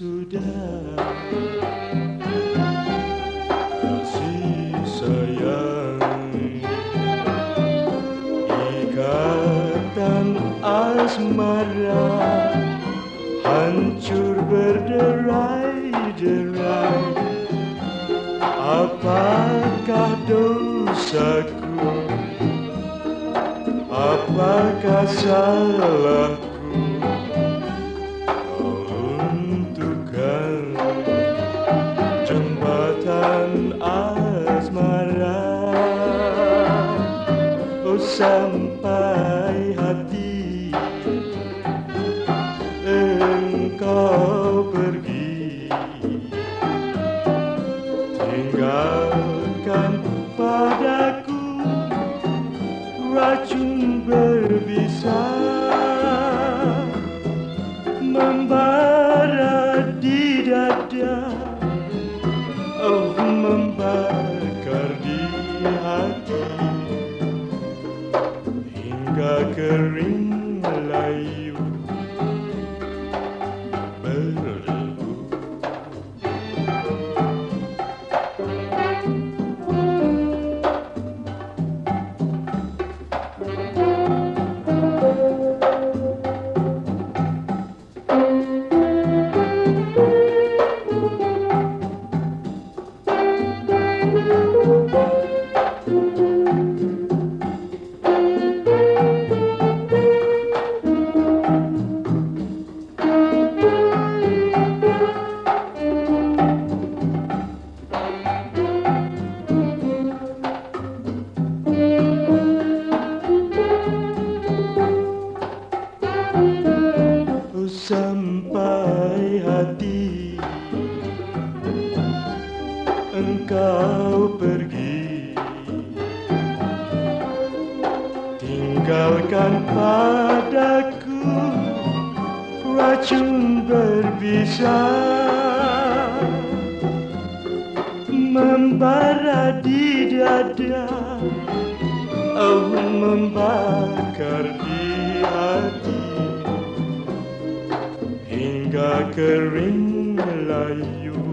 Sudah asmara hancur berderai-derai. Apakah dosaku? Apakah salahku? Untukkan jembatan asmara Oh sampai Tinggalkan padaku racun berbisa Membara di dada. Oh membakar di hati Hingga kering layu engkau pergi. Tinggalkan padaku racun berbisa. Membara di dada oh membakar di hati. Hingga kering layu.